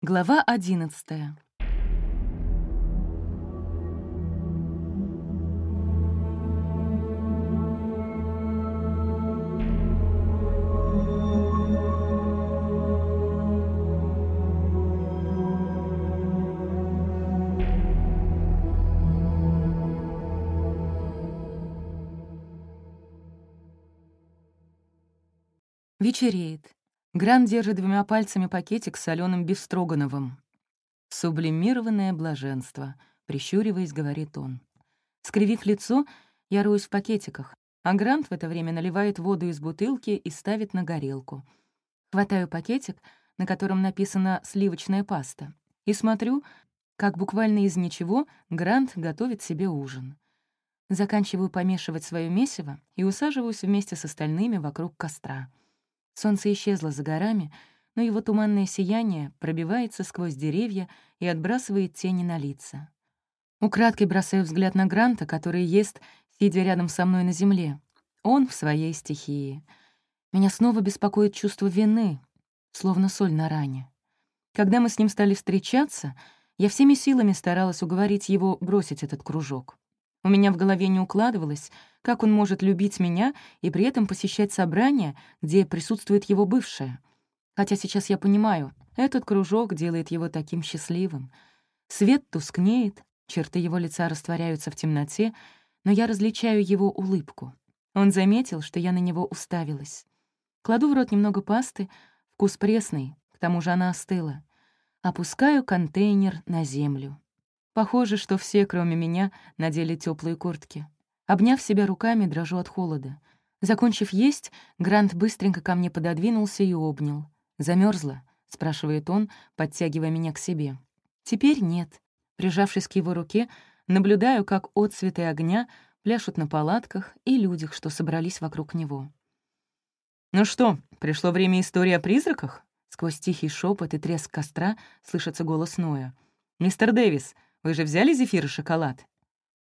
Глава 11 Вечереет. Грант держит двумя пальцами пакетик с соленым бифстрогановым. «Сублимированное блаженство», — прищуриваясь, говорит он. Скривив лицо, я роюсь в пакетиках, а Грант в это время наливает воду из бутылки и ставит на горелку. Хватаю пакетик, на котором написано «сливочная паста», и смотрю, как буквально из ничего Грант готовит себе ужин. Заканчиваю помешивать свое месиво и усаживаюсь вместе с остальными вокруг костра. Солнце исчезло за горами, но его туманное сияние пробивается сквозь деревья и отбрасывает тени на лица. Украдкой бросаю взгляд на Гранта, который ест, сидя рядом со мной на земле. Он в своей стихии. Меня снова беспокоит чувство вины, словно соль на ране. Когда мы с ним стали встречаться, я всеми силами старалась уговорить его бросить этот кружок. У меня в голове не укладывалось, как он может любить меня и при этом посещать собрания, где присутствует его бывшая. Хотя сейчас я понимаю, этот кружок делает его таким счастливым. Свет тускнеет, черты его лица растворяются в темноте, но я различаю его улыбку. Он заметил, что я на него уставилась. Кладу в рот немного пасты, вкус пресный, к тому же она остыла. Опускаю контейнер на землю. Похоже, что все, кроме меня, надели теплые куртки. Обняв себя руками, дрожу от холода. Закончив есть, Грант быстренько ко мне пододвинулся и обнял. Замерзла, спрашивает он, подтягивая меня к себе. «Теперь нет». Прижавшись к его руке, наблюдаю, как отцветы огня пляшут на палатках и людях, что собрались вокруг него. «Ну что, пришло время истории о призраках?» Сквозь тихий шепот и треск костра слышится голос Ноя. «Мистер Дэвис, вы же взяли зефир и шоколад?»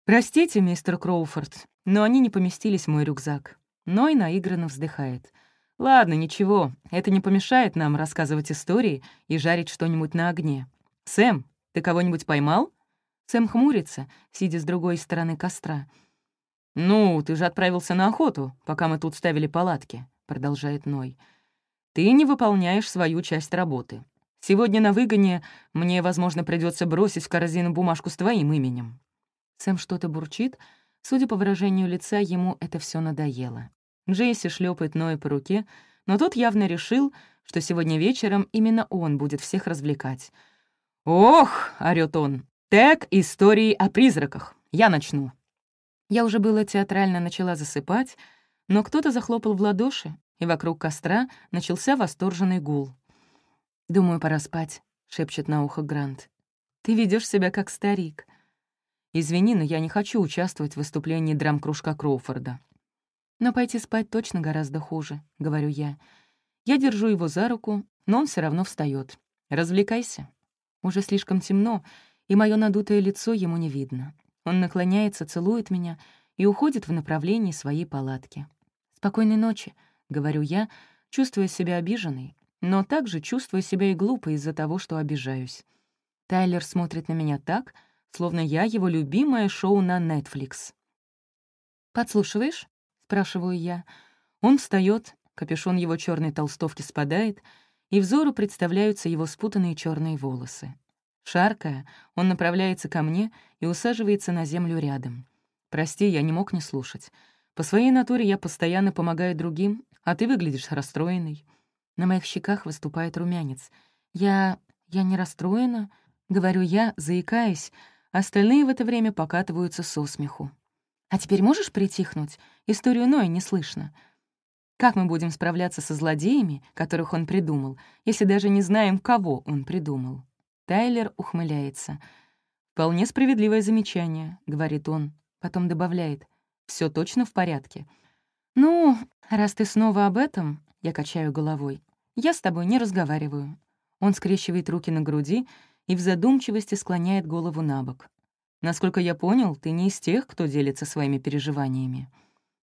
«Простите, мистер Кроуфорд, но они не поместились в мой рюкзак». Ной наигранно вздыхает. «Ладно, ничего, это не помешает нам рассказывать истории и жарить что-нибудь на огне. Сэм, ты кого-нибудь поймал?» Сэм хмурится, сидя с другой стороны костра. «Ну, ты же отправился на охоту, пока мы тут ставили палатки», — продолжает Ной. «Ты не выполняешь свою часть работы. Сегодня на выгоне мне, возможно, придется бросить в корзину бумажку с твоим именем». Сэм что-то бурчит. Судя по выражению лица, ему это все надоело. Джейси шлепает Ноя по руке, но тот явно решил, что сегодня вечером именно он будет всех развлекать. «Ох!» — орёт он. «Тег истории о призраках. Я начну». Я уже было театрально начала засыпать, но кто-то захлопал в ладоши, и вокруг костра начался восторженный гул. «Думаю, пора спать», — шепчет на ухо Грант. «Ты ведешь себя как старик». «Извини, но я не хочу участвовать в выступлении драм-кружка Кроуфорда». «Но пойти спать точно гораздо хуже», — говорю я. Я держу его за руку, но он все равно встает. «Развлекайся». Уже слишком темно, и мое надутое лицо ему не видно. Он наклоняется, целует меня и уходит в направлении своей палатки. «Спокойной ночи», — говорю я, чувствуя себя обиженной, но также чувствую себя и глупо из-за того, что обижаюсь. Тайлер смотрит на меня так, словно я его любимое шоу на Netflix. «Подслушиваешь?» — спрашиваю я. Он встает, капюшон его черной толстовки спадает, и взору представляются его спутанные черные волосы. Шаркая, он направляется ко мне и усаживается на землю рядом. «Прости, я не мог не слушать. По своей натуре я постоянно помогаю другим, а ты выглядишь расстроенной». На моих щеках выступает румянец. «Я... я не расстроена?» — говорю я, заикаясь. Остальные в это время покатываются со смеху. «А теперь можешь притихнуть? Историю Ноя не слышно. Как мы будем справляться со злодеями, которых он придумал, если даже не знаем, кого он придумал?» Тайлер ухмыляется. «Вполне справедливое замечание», — говорит он. Потом добавляет. «Все точно в порядке». «Ну, раз ты снова об этом», — я качаю головой, я с тобой не разговариваю». Он скрещивает руки на груди и в задумчивости склоняет голову на бок. «Насколько я понял, ты не из тех, кто делится своими переживаниями.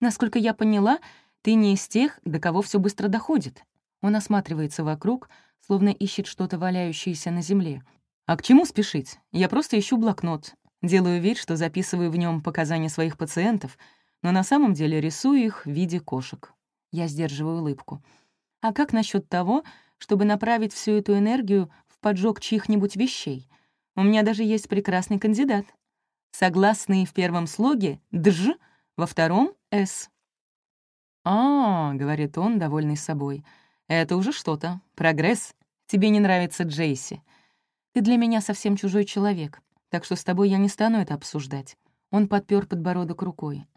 Насколько я поняла, ты не из тех, до кого все быстро доходит». Он осматривается вокруг, словно ищет что-то валяющееся на земле. «А к чему спешить? Я просто ищу блокнот. Делаю вид, что записываю в нем показания своих пациентов, но на самом деле рисую их в виде кошек. Я сдерживаю улыбку. А как насчет того, чтобы направить всю эту энергию в поджог чьих-нибудь вещей? У меня даже есть прекрасный кандидат. Согласные в первом слоге «дж», во втором «с». «А, — говорит он, довольный собой, — это уже что-то. Прогресс. Тебе не нравится Джейси. Ты для меня совсем чужой человек, так что с тобой я не стану это обсуждать». Он подпер подбородок рукой.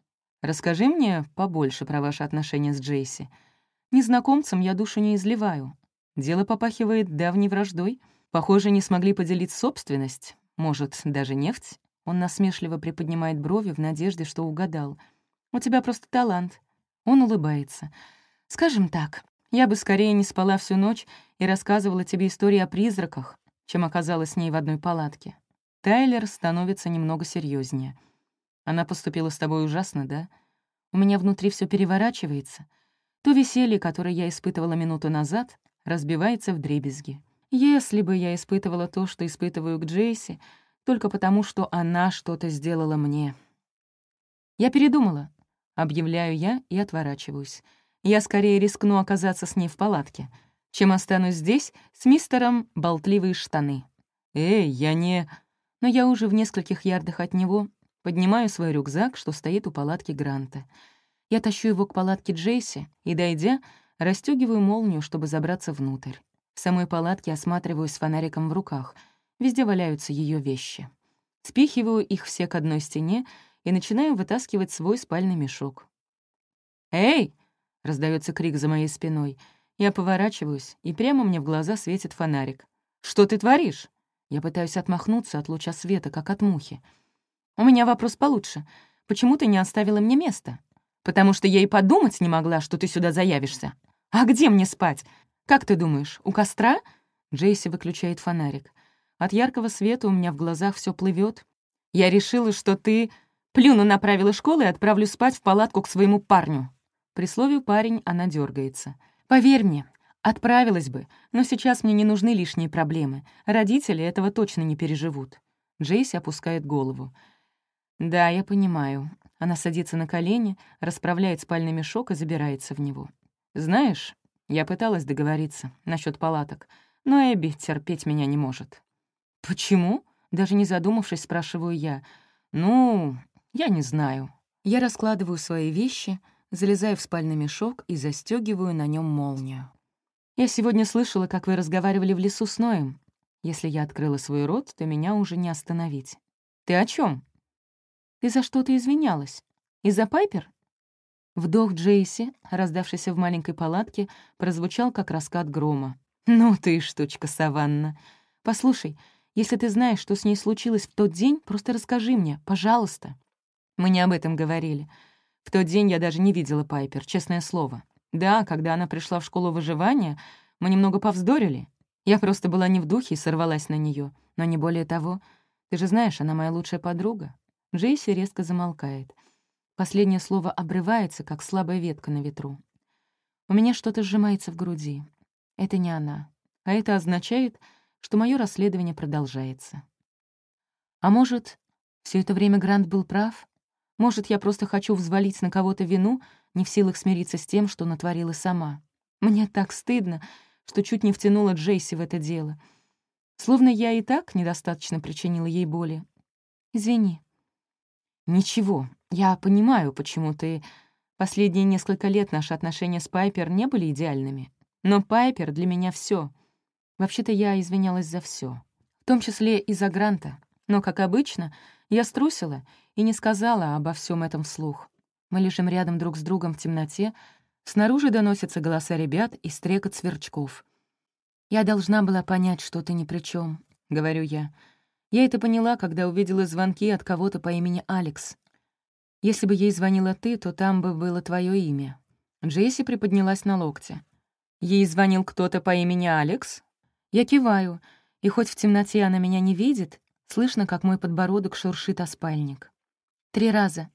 «Расскажи мне побольше про ваши отношения с Джейси. Незнакомцам я душу не изливаю. Дело попахивает давней враждой. Похоже, не смогли поделить собственность. Может, даже нефть? Он насмешливо приподнимает брови в надежде, что угадал. «У тебя просто талант». Он улыбается. «Скажем так, я бы скорее не спала всю ночь и рассказывала тебе истории о призраках, чем оказалась с ней в одной палатке. Тайлер становится немного серьезнее. Она поступила с тобой ужасно, да? У меня внутри все переворачивается. То веселье, которое я испытывала минуту назад, разбивается в дребезги. Если бы я испытывала то, что испытываю к Джейси, только потому, что она что-то сделала мне. Я передумала. Объявляю я и отворачиваюсь. Я скорее рискну оказаться с ней в палатке, чем останусь здесь с мистером «Болтливые штаны». «Эй, я не...» Но я уже в нескольких ярдах от него поднимаю свой рюкзак, что стоит у палатки Гранта — я тащу его к палатке Джейси и, дойдя, расстёгиваю молнию, чтобы забраться внутрь. В самой палатке осматриваю с фонариком в руках. Везде валяются ее вещи. Спихиваю их все к одной стене и начинаю вытаскивать свой спальный мешок. «Эй!» — раздается крик за моей спиной. Я поворачиваюсь, и прямо мне в глаза светит фонарик. «Что ты творишь?» Я пытаюсь отмахнуться от луча света, как от мухи. «У меня вопрос получше. Почему ты не оставила мне место?» потому что я и подумать не могла, что ты сюда заявишься. А где мне спать? Как ты думаешь, у костра?» Джейси выключает фонарик. От яркого света у меня в глазах все плывет. Я решила, что ты... Плюну на правила школы и отправлю спать в палатку к своему парню. При слове «парень» она дергается. «Поверь мне, отправилась бы, но сейчас мне не нужны лишние проблемы. Родители этого точно не переживут». Джейси опускает голову. «Да, я понимаю. Она садится на колени, расправляет спальный мешок и забирается в него. «Знаешь, я пыталась договориться насчет палаток, но Эбби терпеть меня не может». «Почему?» — даже не задумавшись, спрашиваю я. «Ну, я не знаю». Я раскладываю свои вещи, залезаю в спальный мешок и застегиваю на нем молнию. «Я сегодня слышала, как вы разговаривали в лесу с Ноем. Если я открыла свой рот, то меня уже не остановить». «Ты о чем? Ты за что-то извинялась? Из-за Пайпер?» Вдох Джейси, раздавшийся в маленькой палатке, прозвучал как раскат грома. «Ну ты штучка, Саванна. Послушай, если ты знаешь, что с ней случилось в тот день, просто расскажи мне, пожалуйста». Мы не об этом говорили. В тот день я даже не видела Пайпер, честное слово. Да, когда она пришла в школу выживания, мы немного повздорили. Я просто была не в духе и сорвалась на нее, но не более того. Ты же знаешь, она моя лучшая подруга. Джейси резко замолкает. Последнее слово обрывается, как слабая ветка на ветру. У меня что-то сжимается в груди. Это не она. А это означает, что мое расследование продолжается. А может, все это время Грант был прав? Может, я просто хочу взвалить на кого-то вину, не в силах смириться с тем, что натворила сама. Мне так стыдно, что чуть не втянула Джейси в это дело. Словно я и так недостаточно причинила ей боли. «Извини», «Ничего, я понимаю, почему ты...» Последние несколько лет наши отношения с Пайпер не были идеальными. Но Пайпер для меня все. Вообще-то я извинялась за все, в том числе и за Гранта. Но, как обычно, я струсила и не сказала обо всем этом вслух. Мы лежим рядом друг с другом в темноте, снаружи доносятся голоса ребят и стрекот сверчков. «Я должна была понять, что ты ни при чем, говорю я. Я это поняла, когда увидела звонки от кого-то по имени Алекс. Если бы ей звонила ты, то там бы было твое имя. Джесси приподнялась на локте. Ей звонил кто-то по имени Алекс? Я киваю, и хоть в темноте она меня не видит, слышно, как мой подбородок шуршит о спальник. Три раза.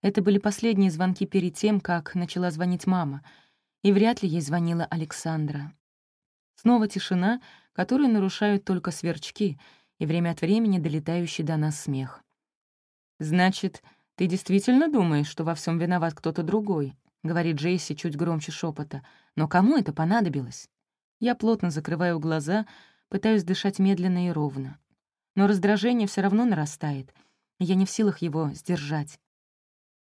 Это были последние звонки перед тем, как начала звонить мама, и вряд ли ей звонила Александра. Снова тишина, которую нарушают только сверчки — и время от времени долетающий до нас смех. «Значит, ты действительно думаешь, что во всем виноват кто-то другой?» — говорит Джейси чуть громче шепота. «Но кому это понадобилось?» Я плотно закрываю глаза, пытаюсь дышать медленно и ровно. Но раздражение все равно нарастает. Я не в силах его сдержать.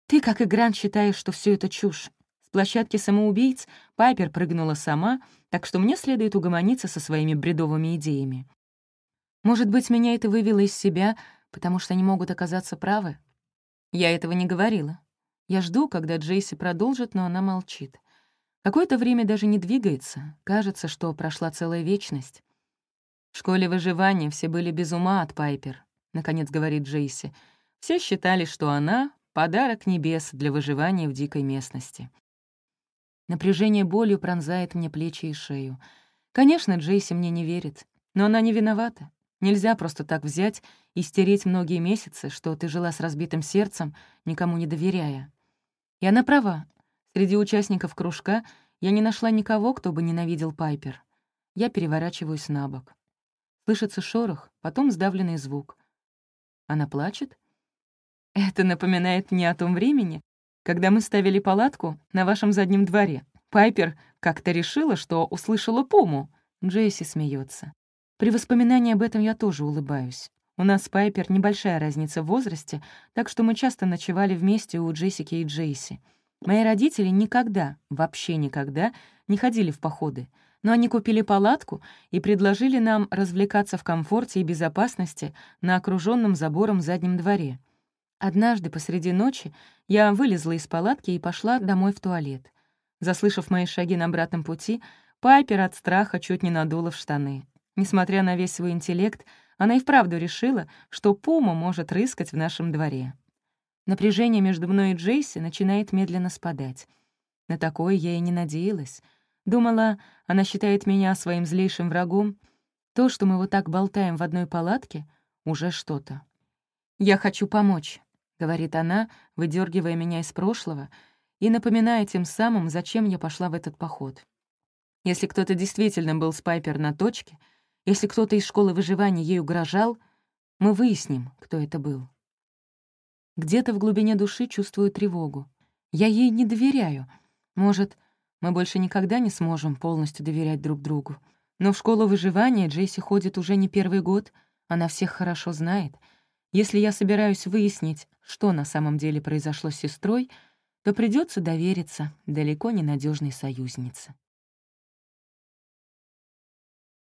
«Ты, как и Грант, считаешь, что все это чушь. С площадки самоубийц Пайпер прыгнула сама, так что мне следует угомониться со своими бредовыми идеями. Может быть, меня это вывело из себя, потому что они могут оказаться правы? Я этого не говорила. Я жду, когда Джейси продолжит, но она молчит. Какое-то время даже не двигается. Кажется, что прошла целая вечность. В школе выживания все были без ума от Пайпер, — наконец говорит Джейси. Все считали, что она — подарок небес для выживания в дикой местности. Напряжение болью пронзает мне плечи и шею. Конечно, Джейси мне не верит, но она не виновата. Нельзя просто так взять и стереть многие месяцы, что ты жила с разбитым сердцем, никому не доверяя. И она права. Среди участников кружка я не нашла никого, кто бы ненавидел Пайпер. Я переворачиваюсь на бок. Слышится шорох, потом сдавленный звук. Она плачет? Это напоминает мне о том времени, когда мы ставили палатку на вашем заднем дворе. Пайпер как-то решила, что услышала пуму. Джейси смеется. При воспоминании об этом я тоже улыбаюсь. У нас с Пайпер небольшая разница в возрасте, так что мы часто ночевали вместе у Джессики и Джейси. Мои родители никогда, вообще никогда, не ходили в походы, но они купили палатку и предложили нам развлекаться в комфорте и безопасности на окруженном забором заднем дворе. Однажды посреди ночи я вылезла из палатки и пошла домой в туалет. Заслышав мои шаги на обратном пути, Пайпер от страха чуть не надула в штаны. Несмотря на весь свой интеллект, она и вправду решила, что пума может рыскать в нашем дворе. Напряжение между мной и Джейси начинает медленно спадать. На такое я и не надеялась. Думала, она считает меня своим злейшим врагом. То, что мы вот так болтаем в одной палатке, уже что-то. «Я хочу помочь», — говорит она, выдергивая меня из прошлого и напоминая тем самым, зачем я пошла в этот поход. Если кто-то действительно был спайпер на точке — если кто-то из школы выживания ею угрожал, мы выясним, кто это был. Где-то в глубине души чувствую тревогу. Я ей не доверяю. Может, мы больше никогда не сможем полностью доверять друг другу. Но в школу выживания Джейси ходит уже не первый год, она всех хорошо знает. Если я собираюсь выяснить, что на самом деле произошло с сестрой, то придется довериться далеко не надежной союзнице.